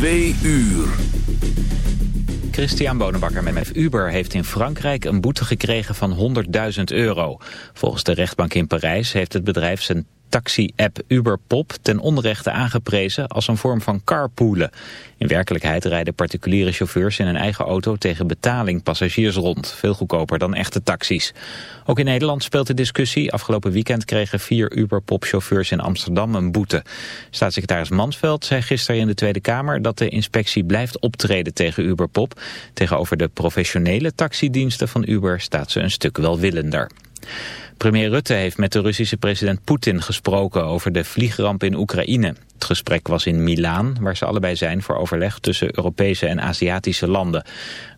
Twee uur. Christian Bonenbakker met Uber heeft in Frankrijk een boete gekregen van 100.000 euro. Volgens de rechtbank in Parijs heeft het bedrijf zijn taxi-app Uberpop ten onrechte aangeprezen als een vorm van carpoolen. In werkelijkheid rijden particuliere chauffeurs in een eigen auto tegen betaling passagiers rond. Veel goedkoper dan echte taxis. Ook in Nederland speelt de discussie. Afgelopen weekend kregen vier Uberpop-chauffeurs in Amsterdam een boete. Staatssecretaris Mansveld zei gisteren in de Tweede Kamer dat de inspectie blijft optreden tegen Uberpop. Tegenover de professionele taxidiensten van Uber staat ze een stuk welwillender. Premier Rutte heeft met de Russische president Poetin gesproken over de vliegramp in Oekraïne. Het gesprek was in Milaan, waar ze allebei zijn voor overleg tussen Europese en Aziatische landen.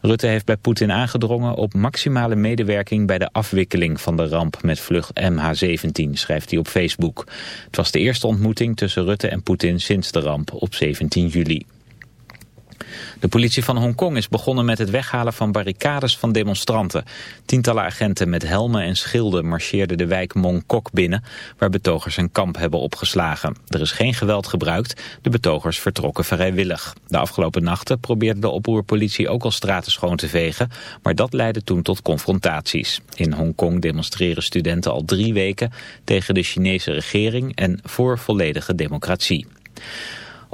Rutte heeft bij Poetin aangedrongen op maximale medewerking bij de afwikkeling van de ramp met vlucht MH17, schrijft hij op Facebook. Het was de eerste ontmoeting tussen Rutte en Poetin sinds de ramp op 17 juli. De politie van Hongkong is begonnen met het weghalen van barricades van demonstranten. Tientallen agenten met helmen en schilden marcheerden de wijk Mong Kok binnen, waar betogers een kamp hebben opgeslagen. Er is geen geweld gebruikt, de betogers vertrokken vrijwillig. De afgelopen nachten probeerde de oproerpolitie ook al straten schoon te vegen, maar dat leidde toen tot confrontaties. In Hongkong demonstreren studenten al drie weken tegen de Chinese regering en voor volledige democratie.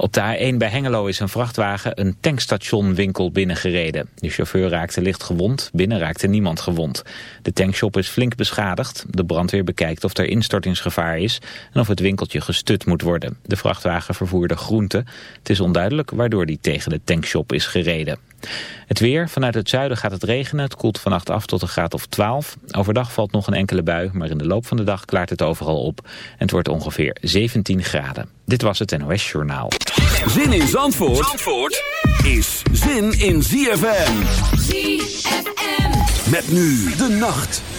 Op de A1 bij Hengelo is een vrachtwagen een tankstationwinkel binnengereden. De chauffeur raakte licht gewond, binnen raakte niemand gewond. De tankshop is flink beschadigd. De brandweer bekijkt of er instortingsgevaar is en of het winkeltje gestut moet worden. De vrachtwagen vervoerde groenten. Het is onduidelijk waardoor die tegen de tankshop is gereden. Het weer, vanuit het zuiden gaat het regenen. Het koelt vannacht af tot een graad of 12. Overdag valt nog een enkele bui, maar in de loop van de dag klaart het overal op. En het wordt ongeveer 17 graden. Dit was het NOS Journaal. Zin in Zandvoort, Zandvoort is zin in ZFM. ZFM. Met nu de nacht.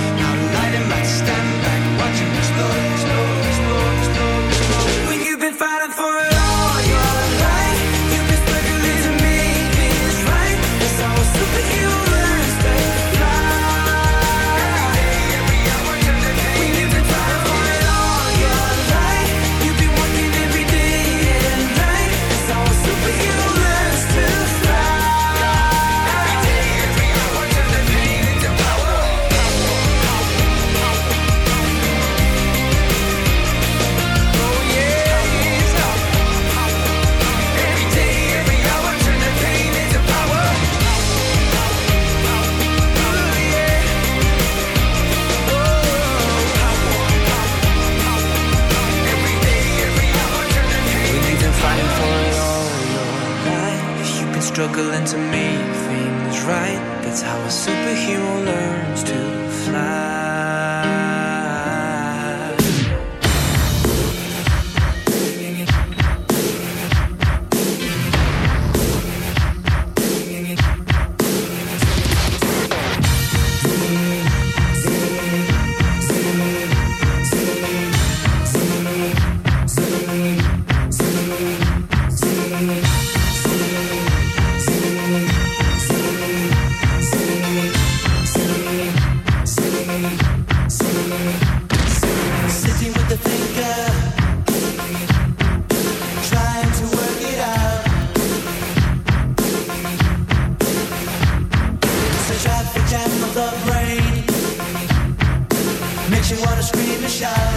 circling to me shine.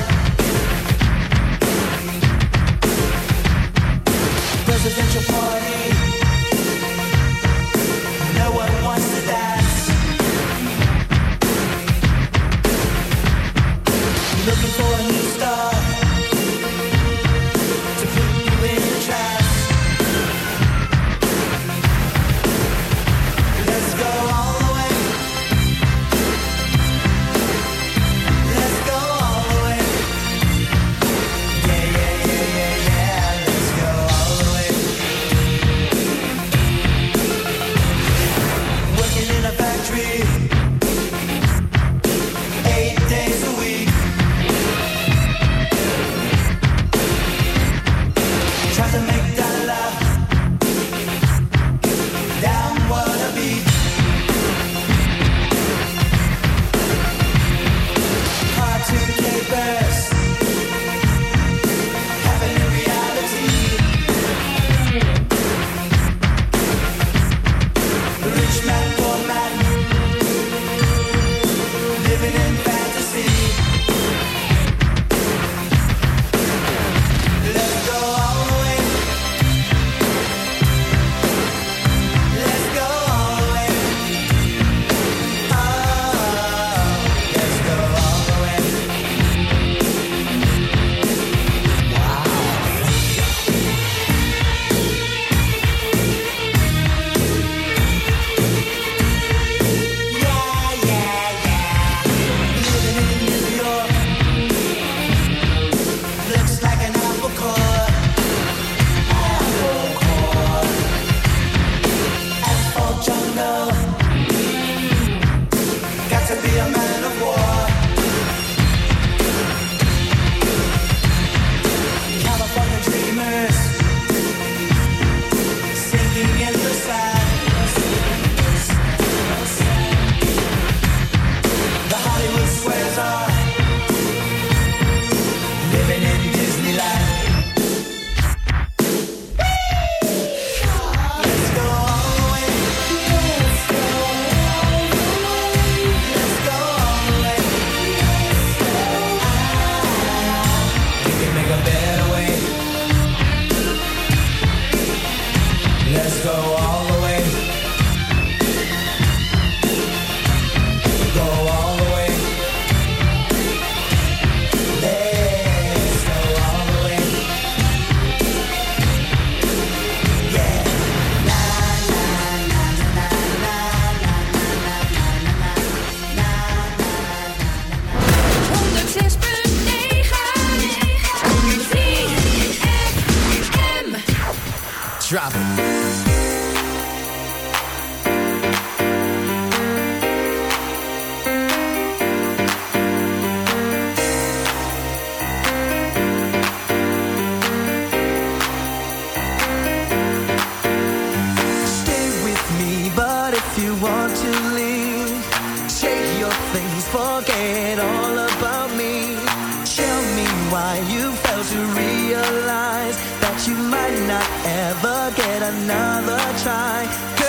Got nothing in my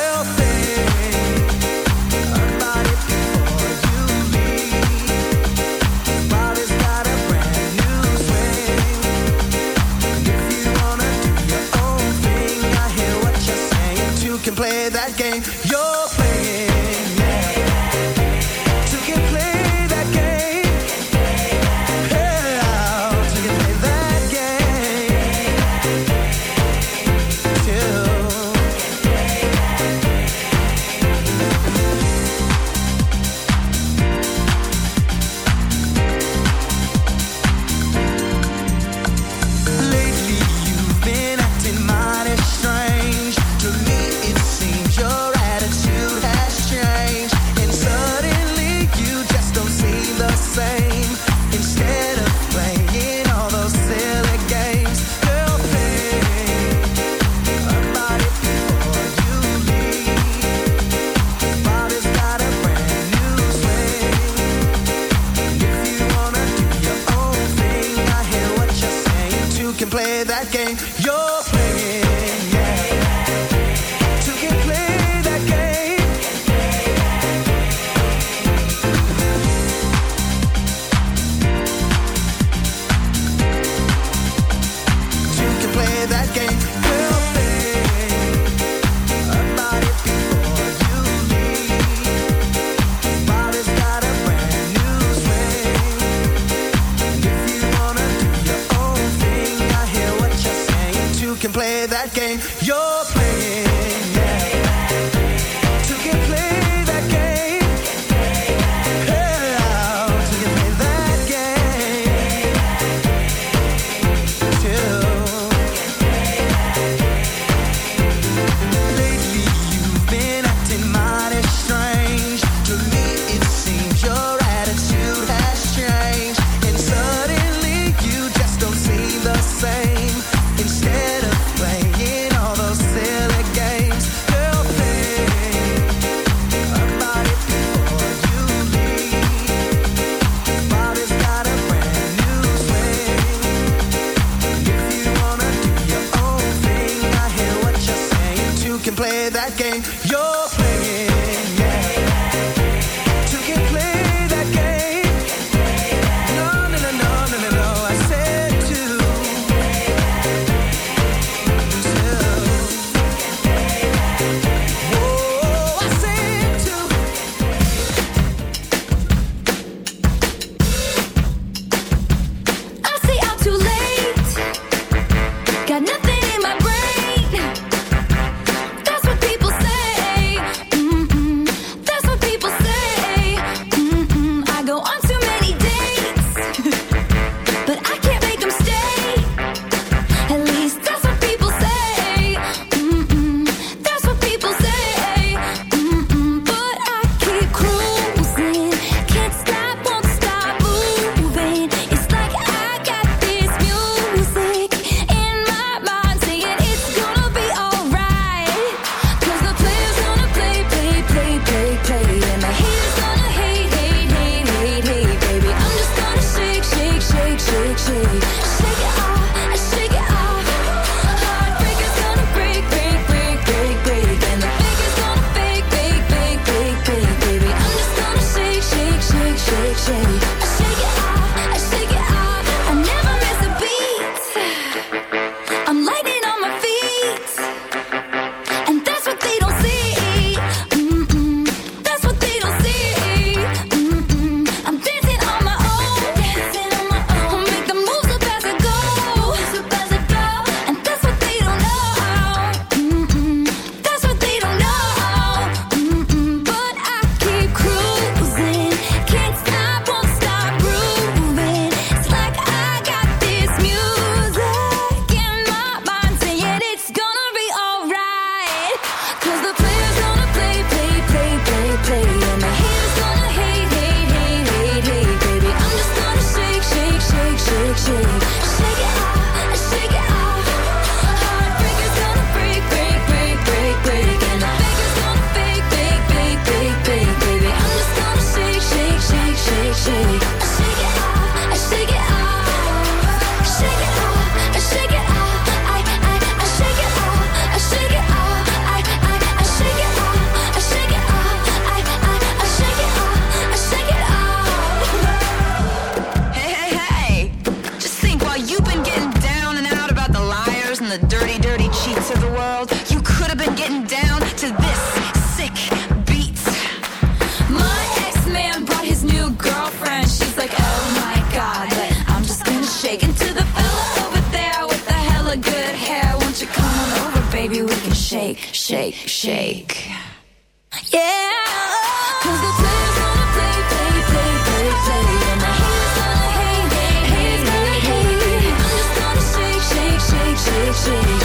shake,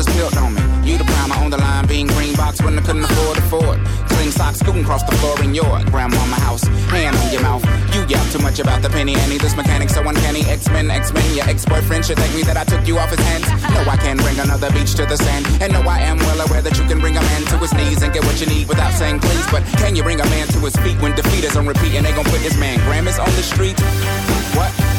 woman, others built on me. You the primer on the line, being green box when I couldn't afford a Ford. Clean socks scooting across the floor in your grandmama house. Hand on your mouth. You yell too much about the penny ante. This mechanic so uncanny. X-Men, X-Men. Your ex-boyfriend should thank me that I took you off his hands. No, I can bring another beach to the sand. And no, I am well aware that you can bring a man to his knees and get what you need without saying please. But can you bring a man to his feet when defeat is on repeat and they gon' put this man Grammys on the street?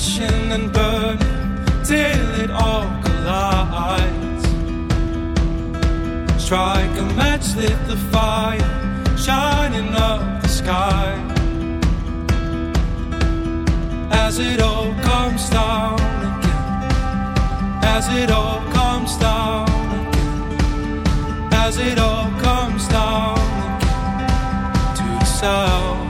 passion and burden till it all collides. Strike a match, lit the fire, shining up the sky. As it all comes down again, as it all comes down again, as it all comes down again to the south.